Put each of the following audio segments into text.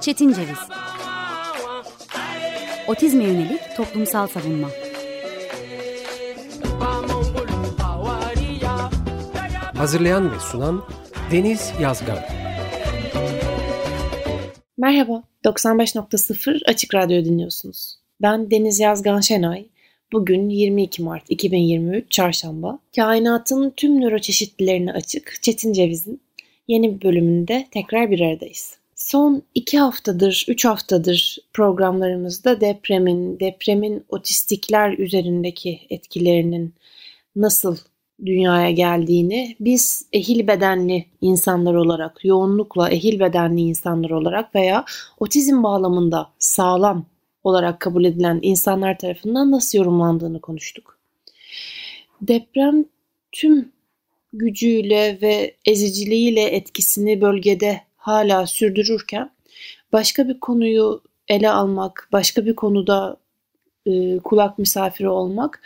Çetin Ceviz Otizme yönelik toplumsal savunma Hazırlayan ve sunan Deniz Yazgan Merhaba, 95.0 Açık Radyo dinliyorsunuz. Ben Deniz Yazgan Şenay. Bugün 22 Mart 2023 Çarşamba. Kainatın tüm nöroçeşitlilerine açık Çetin Ceviz'in yeni bir bölümünde tekrar bir aradayız. Son iki haftadır, üç haftadır programlarımızda depremin, depremin otistikler üzerindeki etkilerinin nasıl dünyaya geldiğini biz ehil bedenli insanlar olarak, yoğunlukla ehil bedenli insanlar olarak veya otizm bağlamında sağlam olarak kabul edilen insanlar tarafından nasıl yorumlandığını konuştuk. Deprem tüm gücüyle ve eziciliğiyle etkisini bölgede hala sürdürürken başka bir konuyu ele almak, başka bir konuda e, kulak misafiri olmak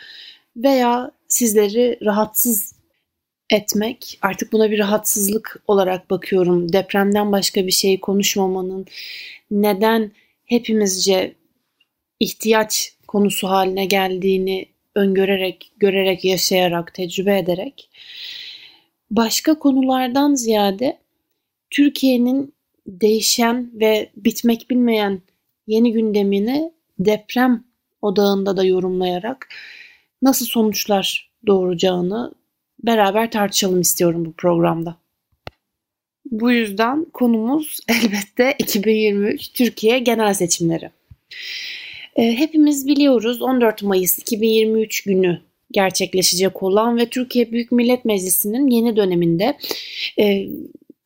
veya sizleri rahatsız etmek, artık buna bir rahatsızlık olarak bakıyorum. Depremden başka bir şey konuşmamanın neden hepimizce ihtiyaç konusu haline geldiğini öngörerek, görerek, yaşayarak, tecrübe ederek başka konulardan ziyade Türkiye'nin değişen ve bitmek bilmeyen yeni gündemini deprem odağında da yorumlayarak nasıl sonuçlar doğuracağını beraber tartışalım istiyorum bu programda. Bu yüzden konumuz elbette 2023 Türkiye genel seçimleri. Ee, hepimiz biliyoruz 14 Mayıs 2023 günü gerçekleşecek olan ve Türkiye Büyük Millet Meclisi'nin yeni döneminde e,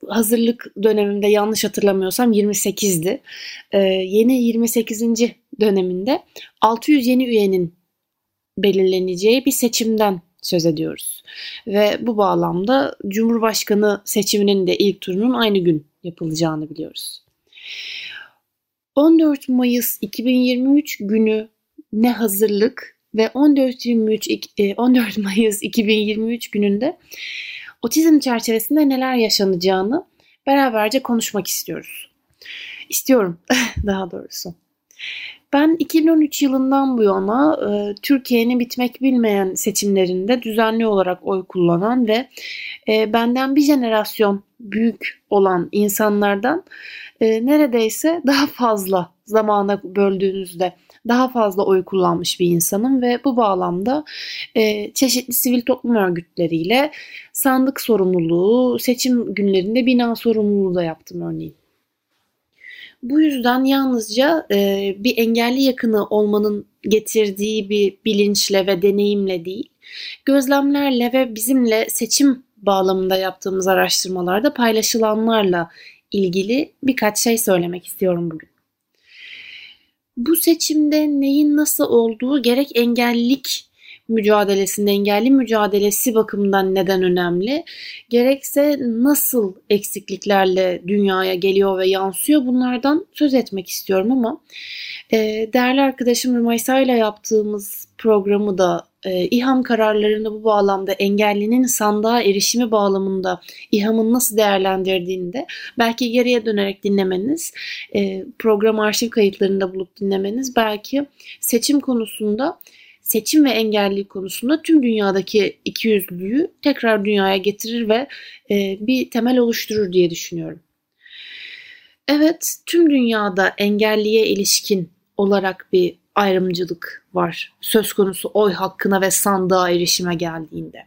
hazırlık döneminde yanlış hatırlamıyorsam 28'di. E, yeni 28. döneminde 600 yeni üyenin belirleneceği bir seçimden söz ediyoruz. Ve bu bağlamda Cumhurbaşkanı seçiminin de ilk turunun aynı gün yapılacağını biliyoruz. 14 Mayıs 2023 günü ne hazırlık ve 14 23 14 Mayıs 2023 gününde otizm çerçevesinde neler yaşanacağını beraberce konuşmak istiyoruz. İstiyorum daha doğrusu. Ben 2013 yılından bu yana e, Türkiye'nin bitmek bilmeyen seçimlerinde düzenli olarak oy kullanan ve e, benden bir jenerasyon büyük olan insanlardan e, neredeyse daha fazla zamana böldüğünüzde daha fazla oy kullanmış bir insanım ve bu bağlamda e, çeşitli sivil toplum örgütleriyle sandık sorumluluğu, seçim günlerinde bina sorumluluğu da yaptım örneğin. Bu yüzden yalnızca e, bir engelli yakını olmanın getirdiği bir bilinçle ve deneyimle değil, gözlemlerle ve bizimle seçim bağlamında yaptığımız araştırmalarda paylaşılanlarla ilgili birkaç şey söylemek istiyorum bugün. Bu seçimde neyin nasıl olduğu gerek engellilik mücadelesinde engelli mücadelesi bakımından neden önemli? Gerekse nasıl eksikliklerle dünyaya geliyor ve yansıyor bunlardan söz etmek istiyorum ama e, değerli arkadaşım Rümaysa ile yaptığımız programı da e, İHAM kararlarını bu bağlamda engellinin sandığa erişimi bağlamında İHAM'ın nasıl değerlendirdiğini de belki geriye dönerek dinlemeniz, e, program arşiv kayıtlarında bulup dinlemeniz belki seçim konusunda seçim ve engellilik konusunda tüm dünyadaki ikiyüzlülüğü tekrar dünyaya getirir ve e, bir temel oluşturur diye düşünüyorum. Evet, tüm dünyada engelliye ilişkin olarak bir ayrımcılık var söz konusu oy hakkına ve sandığa erişime geldiğinde.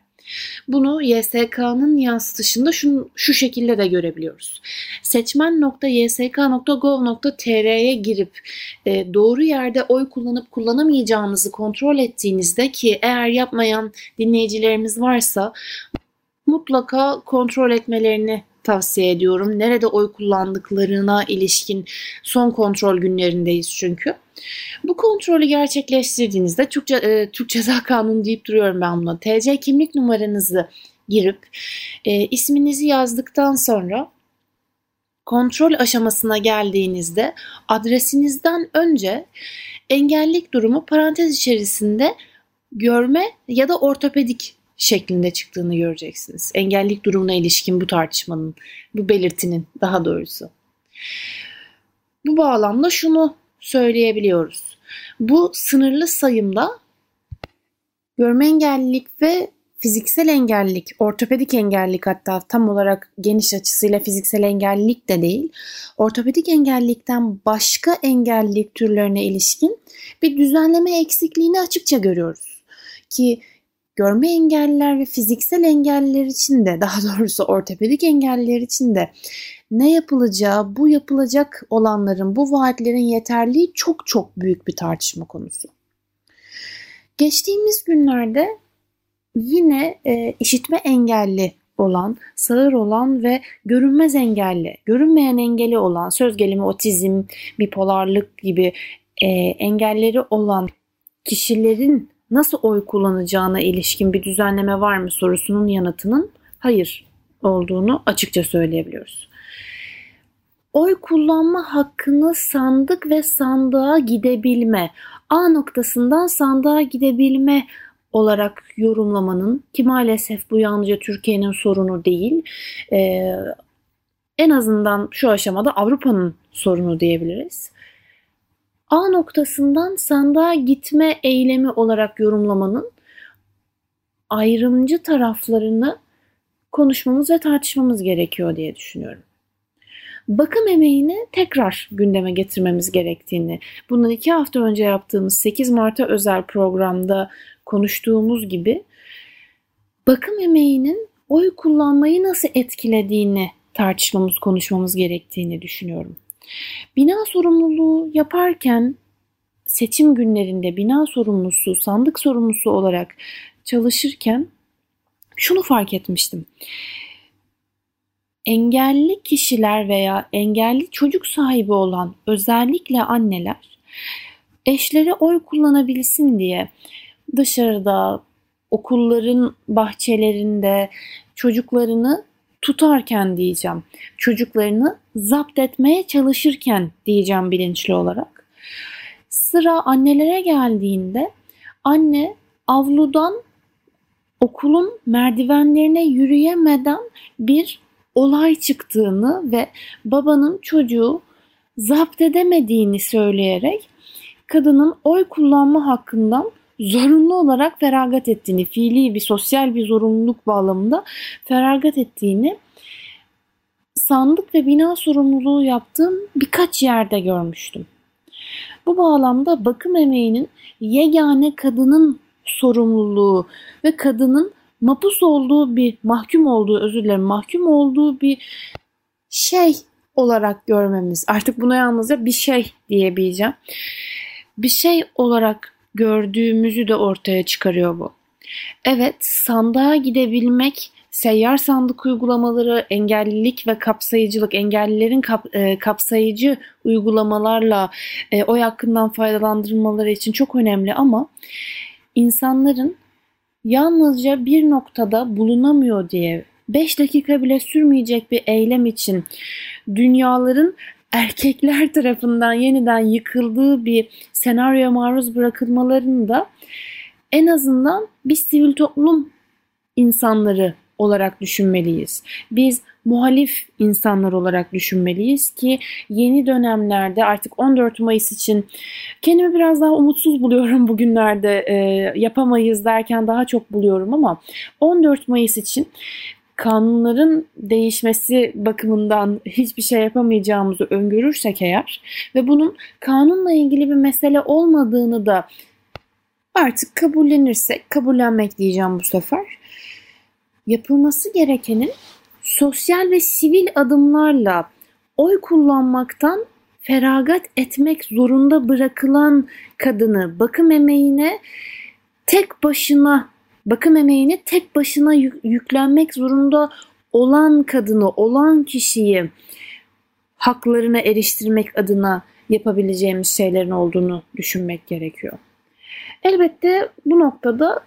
Bunu YSK'nın yansıtışında şu, şu şekilde de görebiliyoruz. Seçmen.ysk.gov.tr'ye girip e, doğru yerde oy kullanıp kullanamayacağınızı kontrol ettiğinizde ki eğer yapmayan dinleyicilerimiz varsa mutlaka kontrol etmelerini tavsiye ediyorum. Nerede oy kullandıklarına ilişkin son kontrol günlerindeyiz çünkü. Bu kontrolü gerçekleştirdiğinizde Türkçe, e, Türk Ceza Kanunu deyip duruyorum ben buna. TC kimlik numaranızı girip e, isminizi yazdıktan sonra kontrol aşamasına geldiğinizde adresinizden önce engellik durumu parantez içerisinde görme ya da ortopedik şeklinde çıktığını göreceksiniz. Engellilik durumuna ilişkin bu tartışmanın, bu belirtinin daha doğrusu. Bu bağlamda şunu söyleyebiliyoruz. Bu sınırlı sayımda görme engellilik ve fiziksel engellilik, ortopedik engellilik hatta tam olarak geniş açısıyla fiziksel engellilik de değil, ortopedik engellilikten başka engellilik türlerine ilişkin bir düzenleme eksikliğini açıkça görüyoruz. Ki görme engelliler ve fiziksel engelliler için de daha doğrusu ortopedik engelliler için de ne yapılacağı, bu yapılacak olanların, bu vaatlerin yeterliği çok çok büyük bir tartışma konusu. Geçtiğimiz günlerde yine e, işitme engelli olan, sağır olan ve görünmez engelli, görünmeyen engeli olan, söz gelimi otizm, bipolarlık gibi e, engelleri olan kişilerin nasıl oy kullanacağına ilişkin bir düzenleme var mı sorusunun yanıtının hayır olduğunu açıkça söyleyebiliyoruz. Oy kullanma hakkını sandık ve sandığa gidebilme, A noktasından sandığa gidebilme olarak yorumlamanın ki maalesef bu yalnızca Türkiye'nin sorunu değil, e, en azından şu aşamada Avrupa'nın sorunu diyebiliriz. A noktasından sandığa gitme eylemi olarak yorumlamanın ayrımcı taraflarını konuşmamız ve tartışmamız gerekiyor diye düşünüyorum. Bakım emeğini tekrar gündeme getirmemiz gerektiğini, bundan iki hafta önce yaptığımız 8 Mart'a özel programda konuştuğumuz gibi bakım emeğinin oy kullanmayı nasıl etkilediğini tartışmamız, konuşmamız gerektiğini düşünüyorum. Bina sorumluluğu yaparken seçim günlerinde bina sorumlusu, sandık sorumlusu olarak çalışırken şunu fark etmiştim. Engelli kişiler veya engelli çocuk sahibi olan özellikle anneler eşleri oy kullanabilsin diye dışarıda, okulların bahçelerinde çocuklarını tutarken diyeceğim. Çocuklarını zapt etmeye çalışırken diyeceğim bilinçli olarak. Sıra annelere geldiğinde anne avludan okulun merdivenlerine yürüyemeden bir olay çıktığını ve babanın çocuğu zapt edemediğini söyleyerek kadının oy kullanma hakkından zorunlu olarak feragat ettiğini, fiili bir sosyal bir zorunluluk bağlamında feragat ettiğini sandık ve bina sorumluluğu yaptığım birkaç yerde görmüştüm. Bu bağlamda bakım emeğinin yegane kadının sorumluluğu ve kadının mapus olduğu bir mahkum olduğu özür dilerim mahkum olduğu bir şey olarak görmemiz artık buna yalnızca bir şey diyebileceğim bir şey olarak gördüğümüzü de ortaya çıkarıyor bu. Evet, sandığa gidebilmek, seyyar sandık uygulamaları, engellilik ve kapsayıcılık, engellilerin kap, e, kapsayıcı uygulamalarla e, oy hakkından faydalandırılmaları için çok önemli ama insanların yalnızca bir noktada bulunamıyor diye 5 dakika bile sürmeyecek bir eylem için dünyaların erkekler tarafından yeniden yıkıldığı bir senaryoya maruz bırakılmalarını da en azından biz sivil toplum insanları olarak düşünmeliyiz. Biz muhalif insanlar olarak düşünmeliyiz ki yeni dönemlerde artık 14 Mayıs için kendimi biraz daha umutsuz buluyorum bugünlerde e, yapamayız derken daha çok buluyorum ama 14 Mayıs için kanunların değişmesi bakımından hiçbir şey yapamayacağımızı öngörürsek eğer ve bunun kanunla ilgili bir mesele olmadığını da artık kabullenirsek, kabullenmek diyeceğim bu sefer. Yapılması gerekenin sosyal ve sivil adımlarla oy kullanmaktan feragat etmek zorunda bırakılan kadını bakım emeğine tek başına bakım emeğini tek başına yüklenmek zorunda olan kadını, olan kişiyi haklarına eriştirmek adına yapabileceğimiz şeylerin olduğunu düşünmek gerekiyor. Elbette bu noktada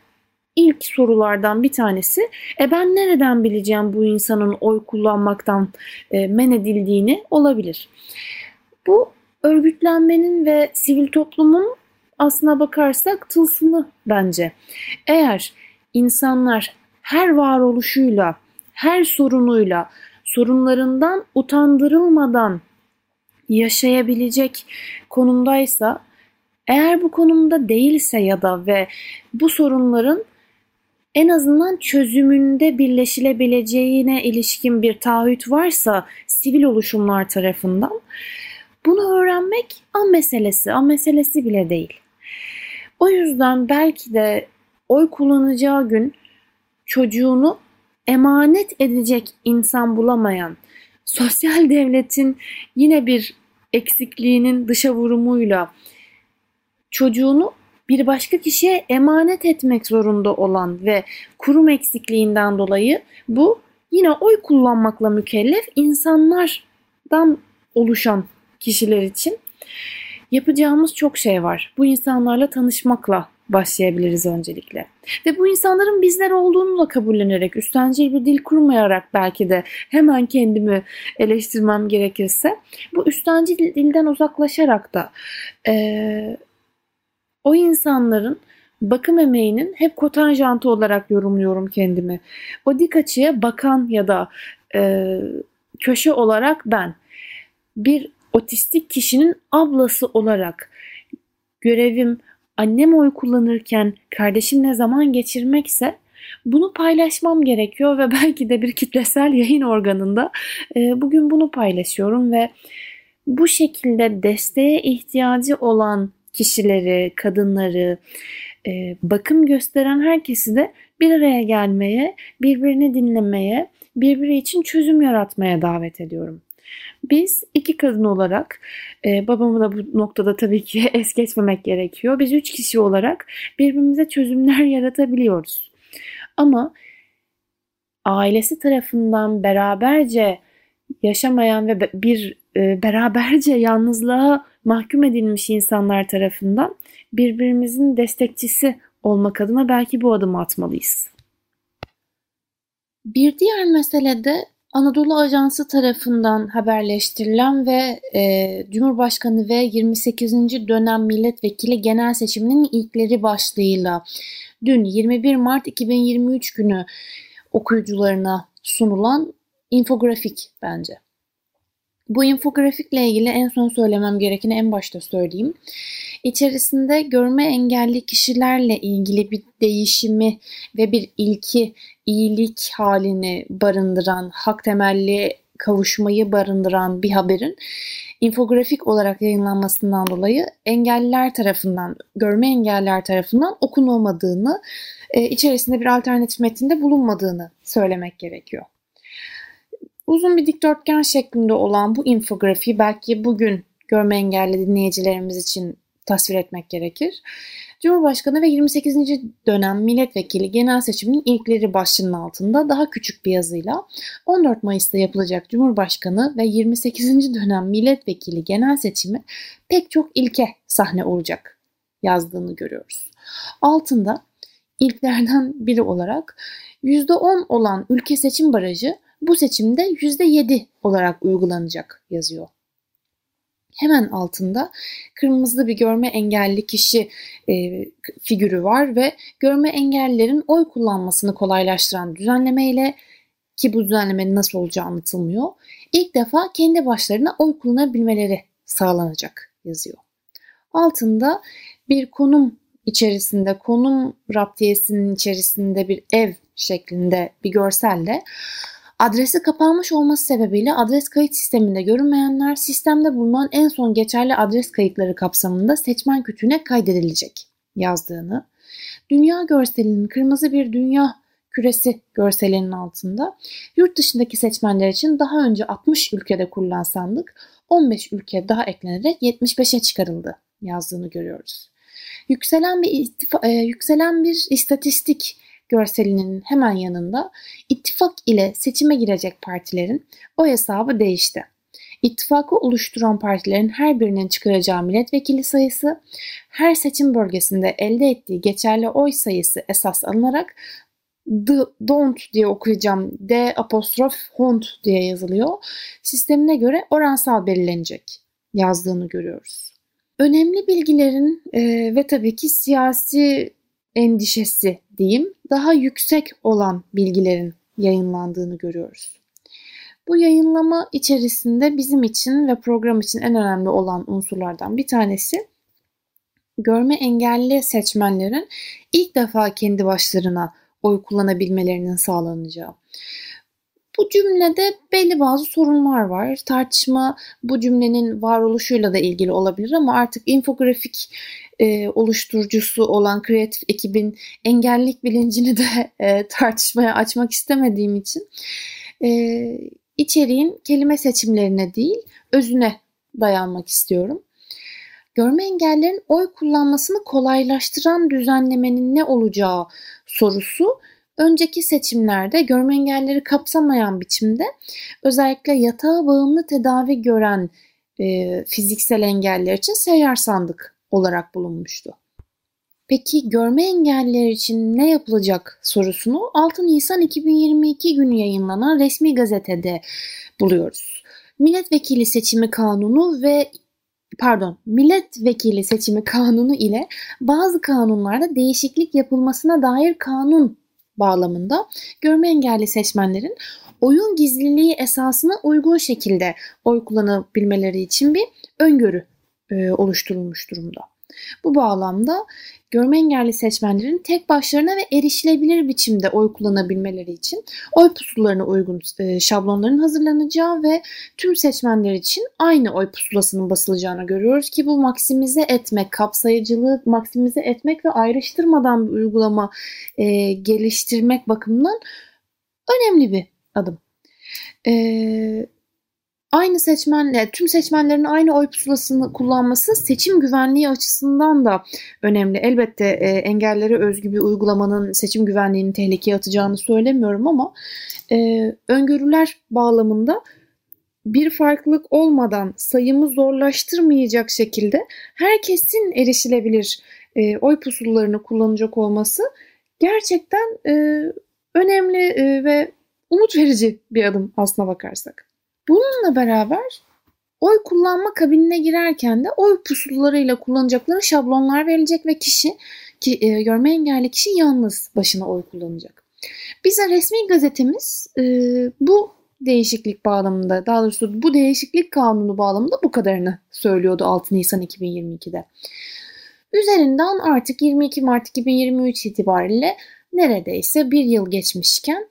ilk sorulardan bir tanesi e ben nereden bileceğim bu insanın oy kullanmaktan e, men edildiğini olabilir. Bu örgütlenmenin ve sivil toplumun aslına bakarsak tılsımı bence. Eğer insanlar her varoluşuyla, her sorunuyla, sorunlarından utandırılmadan yaşayabilecek konumdaysa, eğer bu konumda değilse ya da ve bu sorunların en azından çözümünde birleşilebileceğine ilişkin bir taahhüt varsa sivil oluşumlar tarafından bunu öğrenmek an meselesi, an meselesi bile değil. O yüzden belki de oy kullanacağı gün çocuğunu emanet edecek insan bulamayan, sosyal devletin yine bir eksikliğinin dışa vurumuyla çocuğunu bir başka kişiye emanet etmek zorunda olan ve kurum eksikliğinden dolayı bu yine oy kullanmakla mükellef insanlardan oluşan kişiler için yapacağımız çok şey var. Bu insanlarla tanışmakla başlayabiliriz öncelikle. Ve bu insanların bizler olduğunu da kabullenerek, üstencil bir dil kurmayarak belki de hemen kendimi eleştirmem gerekirse, bu üstencil dilden uzaklaşarak da e, o insanların bakım emeğinin hep kotanjantı olarak yorumluyorum kendimi. O dik açıya bakan ya da e, köşe olarak ben bir otistik kişinin ablası olarak görevim annem oy kullanırken kardeşimle zaman geçirmekse bunu paylaşmam gerekiyor ve belki de bir kitlesel yayın organında e, bugün bunu paylaşıyorum ve bu şekilde desteğe ihtiyacı olan kişileri, kadınları, e, bakım gösteren herkesi de bir araya gelmeye, birbirini dinlemeye, birbiri için çözüm yaratmaya davet ediyorum. Biz iki kadın olarak, e, babamı da bu noktada tabii ki es geçmemek gerekiyor. Biz üç kişi olarak birbirimize çözümler yaratabiliyoruz. Ama ailesi tarafından beraberce yaşamayan ve bir e, beraberce yalnızlığa mahkum edilmiş insanlar tarafından birbirimizin destekçisi olmak adına belki bu adımı atmalıyız. Bir diğer mesele de Anadolu Ajansı tarafından haberleştirilen ve e, Cumhurbaşkanı ve 28. dönem milletvekili genel seçiminin ilkleri başlığıyla dün 21 Mart 2023 günü okuyucularına sunulan infografik bence. Bu infografikle ilgili en son söylemem gerekeni en başta söyleyeyim. İçerisinde görme engelli kişilerle ilgili bir değişimi ve bir ilki, iyilik halini barındıran, hak temelli kavuşmayı barındıran bir haberin infografik olarak yayınlanmasından dolayı engelliler tarafından, görme engelliler tarafından okunulmadığını, e, içerisinde bir alternatif metinde bulunmadığını söylemek gerekiyor. Uzun bir dikdörtgen şeklinde olan bu infografiyi belki bugün görme engelli dinleyicilerimiz için tasvir etmek gerekir. Cumhurbaşkanı ve 28. dönem milletvekili genel seçiminin ilkleri başlığının altında daha küçük bir yazıyla 14 Mayıs'ta yapılacak Cumhurbaşkanı ve 28. dönem milletvekili genel seçimi pek çok ilke sahne olacak yazdığını görüyoruz. Altında ilklerden biri olarak %10 olan ülke seçim barajı bu seçimde %7 olarak uygulanacak yazıyor. Hemen altında kırmızı bir görme engelli kişi e, figürü var ve görme engellilerin oy kullanmasını kolaylaştıran düzenlemeyle ki bu düzenlemenin nasıl olacağı anlatılmıyor. İlk defa kendi başlarına oy kullanabilmeleri sağlanacak yazıyor. Altında bir konum içerisinde, konum raptiyesinin içerisinde bir ev şeklinde bir görselle Adresi kapanmış olması sebebiyle adres kayıt sisteminde görünmeyenler sistemde bulunan en son geçerli adres kayıtları kapsamında seçmen kütüğüne kaydedilecek yazdığını, dünya görselinin kırmızı bir dünya küresi görselinin altında yurt dışındaki seçmenler için daha önce 60 ülkede kurulan sandık 15 ülke daha eklenerek 75'e çıkarıldı yazdığını görüyoruz. Yükselen bir ittifa, e, yükselen bir istatistik görselinin hemen yanında ittifak ile seçime girecek partilerin o hesabı değişti. İttifakı oluşturan partilerin her birinin çıkaracağı milletvekili sayısı her seçim bölgesinde elde ettiği geçerli oy sayısı esas alınarak the, don't diye okuyacağım. D apostrof hont diye yazılıyor. Sistemine göre oransal belirlenecek yazdığını görüyoruz. Önemli bilgilerin e, ve tabii ki siyasi endişesi diyeyim daha yüksek olan bilgilerin yayınlandığını görüyoruz. Bu yayınlama içerisinde bizim için ve program için en önemli olan unsurlardan bir tanesi görme engelli seçmenlerin ilk defa kendi başlarına oy kullanabilmelerinin sağlanacağı. Bu cümlede belli bazı sorunlar var. Tartışma bu cümlenin varoluşuyla da ilgili olabilir ama artık infografik e, oluşturucusu olan kreatif ekibin engellilik bilincini de e, tartışmaya açmak istemediğim için e, içeriğin kelime seçimlerine değil özüne dayanmak istiyorum. Görme engellerin oy kullanmasını kolaylaştıran düzenlemenin ne olacağı sorusu önceki seçimlerde görme engelleri kapsamayan biçimde özellikle yatağa bağımlı tedavi gören e, fiziksel engeller için seyyar sandık olarak bulunmuştu. Peki görme engelliler için ne yapılacak sorusunu 6 Nisan 2022 günü yayınlanan resmi gazetede buluyoruz. Milletvekili seçimi kanunu ve pardon milletvekili seçimi kanunu ile bazı kanunlarda değişiklik yapılmasına dair kanun bağlamında görme engelli seçmenlerin oyun gizliliği esasına uygun şekilde oy kullanabilmeleri için bir öngörü oluşturulmuş durumda. Bu bağlamda görme engelli seçmenlerin tek başlarına ve erişilebilir biçimde oy kullanabilmeleri için oy pusularına uygun e, şablonların hazırlanacağı ve tüm seçmenler için aynı oy pusulasının basılacağını görüyoruz ki bu maksimize etmek, kapsayıcılığı maksimize etmek ve ayrıştırmadan bir uygulama e, geliştirmek bakımından önemli bir adım. E, aynı seçmenle tüm seçmenlerin aynı oy pusulasını kullanması seçim güvenliği açısından da önemli. Elbette e, engellere özgü bir uygulamanın seçim güvenliğini tehlikeye atacağını söylemiyorum ama e, öngörüler bağlamında bir farklılık olmadan sayımı zorlaştırmayacak şekilde herkesin erişilebilir e, oy pusulalarını kullanacak olması gerçekten e, önemli e, ve umut verici bir adım aslına bakarsak. Bununla beraber oy kullanma kabinine girerken de oy pusulularıyla kullanacakları şablonlar verilecek ve kişi ki, e, görme engelli kişi yalnız başına oy kullanacak. Bize resmi gazetemiz e, bu değişiklik bağlamında daha doğrusu bu değişiklik kanunu bağlamında bu kadarını söylüyordu 6 Nisan 2022'de. Üzerinden artık 22 Mart 2023 itibariyle neredeyse bir yıl geçmişken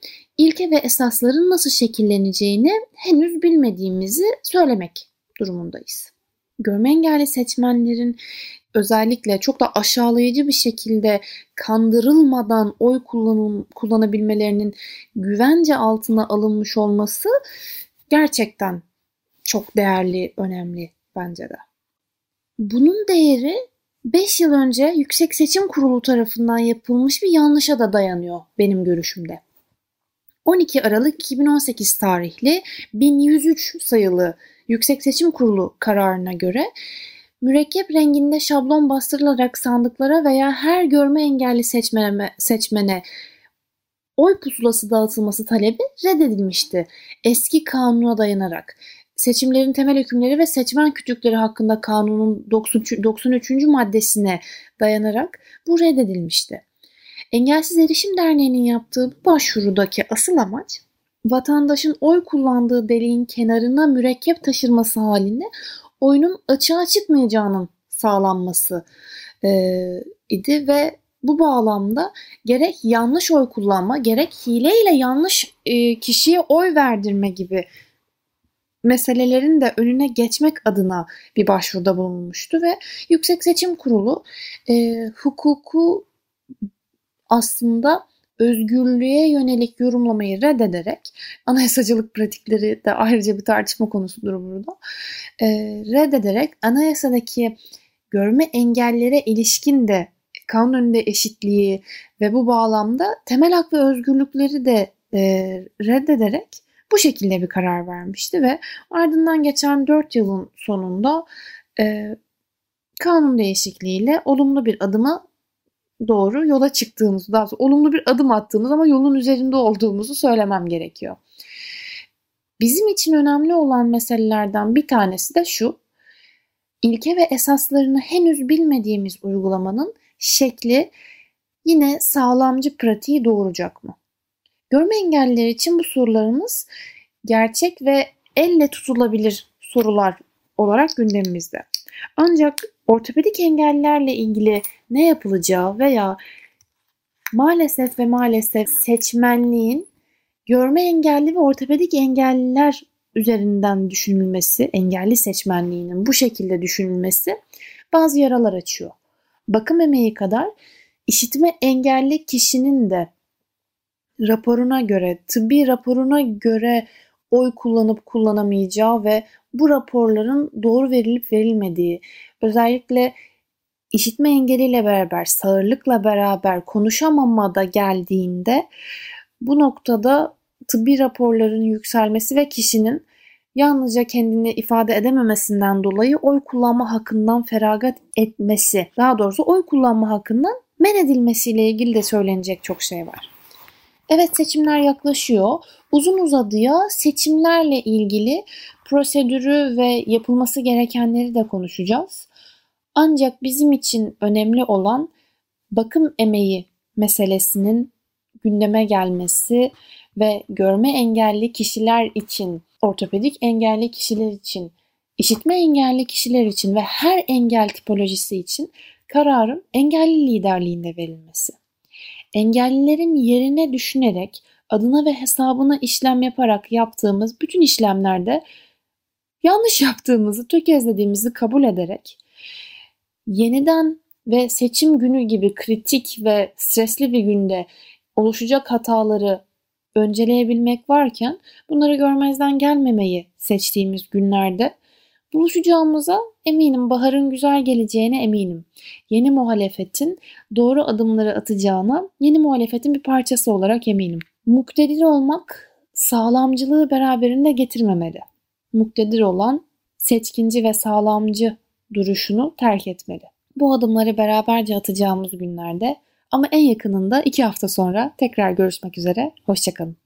ilke ve esasların nasıl şekilleneceğini henüz bilmediğimizi söylemek durumundayız. Görme engelli seçmenlerin özellikle çok da aşağılayıcı bir şekilde kandırılmadan oy kullanım, kullanabilmelerinin güvence altına alınmış olması gerçekten çok değerli, önemli bence de. Bunun değeri 5 yıl önce Yüksek Seçim Kurulu tarafından yapılmış bir yanlışa da dayanıyor benim görüşümde. 12 Aralık 2018 tarihli 1103 sayılı Yüksek Seçim Kurulu kararına göre mürekkep renginde şablon bastırılarak sandıklara veya her görme engelli seçmene, seçmene oy pusulası dağıtılması talebi reddedilmişti. Eski kanuna dayanarak seçimlerin temel hükümleri ve seçmen kütükleri hakkında kanunun 93. maddesine dayanarak bu reddedilmişti. Engelsiz Erişim Derneği'nin yaptığı bu başvurudaki asıl amaç vatandaşın oy kullandığı deliğin kenarına mürekkep taşırması halinde oyunun açığa çıkmayacağının sağlanması e, idi ve bu bağlamda gerek yanlış oy kullanma gerek hileyle yanlış e, kişiye oy verdirme gibi meselelerin de önüne geçmek adına bir başvuruda bulunmuştu ve Yüksek Seçim Kurulu e, hukuku aslında özgürlüğe yönelik yorumlamayı reddederek anayasacılık pratikleri de ayrıca bir tartışma konusudur burada. E, reddederek anayasadaki görme engellere ilişkin de kanun önünde eşitliği ve bu bağlamda temel hak ve özgürlükleri de e, reddederek bu şekilde bir karar vermişti ve ardından geçen 4 yılın sonunda e, kanun değişikliğiyle olumlu bir adıma doğru yola çıktığımızı, daha sonra olumlu bir adım attığımız ama yolun üzerinde olduğumuzu söylemem gerekiyor. Bizim için önemli olan meselelerden bir tanesi de şu. İlke ve esaslarını henüz bilmediğimiz uygulamanın şekli yine sağlamcı pratiği doğuracak mı? Görme engelliler için bu sorularımız gerçek ve elle tutulabilir sorular olarak gündemimizde. Ancak ortopedik engellerle ilgili ne yapılacağı veya maalesef ve maalesef seçmenliğin görme engelli ve ortopedik engelliler üzerinden düşünülmesi, engelli seçmenliğinin bu şekilde düşünülmesi bazı yaralar açıyor. Bakım emeği kadar işitme engelli kişinin de raporuna göre, tıbbi raporuna göre oy kullanıp kullanamayacağı ve bu raporların doğru verilip verilmediği, özellikle işitme engeliyle beraber, sağırlıkla beraber konuşamama da geldiğinde bu noktada tıbbi raporların yükselmesi ve kişinin yalnızca kendini ifade edememesinden dolayı oy kullanma hakkından feragat etmesi, daha doğrusu oy kullanma hakkından men edilmesiyle ilgili de söylenecek çok şey var. Evet seçimler yaklaşıyor. Uzun uzadıya seçimlerle ilgili prosedürü ve yapılması gerekenleri de konuşacağız. Ancak bizim için önemli olan bakım emeği meselesinin gündeme gelmesi ve görme engelli kişiler için, ortopedik engelli kişiler için, işitme engelli kişiler için ve her engel tipolojisi için kararın engelli liderliğinde verilmesi. Engellilerin yerine düşünerek adına ve hesabına işlem yaparak yaptığımız bütün işlemlerde yanlış yaptığımızı, tökezlediğimizi kabul ederek yeniden ve seçim günü gibi kritik ve stresli bir günde oluşacak hataları önceleyebilmek varken bunları görmezden gelmemeyi seçtiğimiz günlerde buluşacağımıza eminim. Baharın güzel geleceğine eminim. Yeni muhalefetin doğru adımları atacağına yeni muhalefetin bir parçası olarak eminim. Muktedir olmak sağlamcılığı beraberinde getirmemeli. Muktedir olan seçkinci ve sağlamcı duruşunu terk etmeli. Bu adımları beraberce atacağımız günlerde ama en yakınında iki hafta sonra tekrar görüşmek üzere. Hoşçakalın.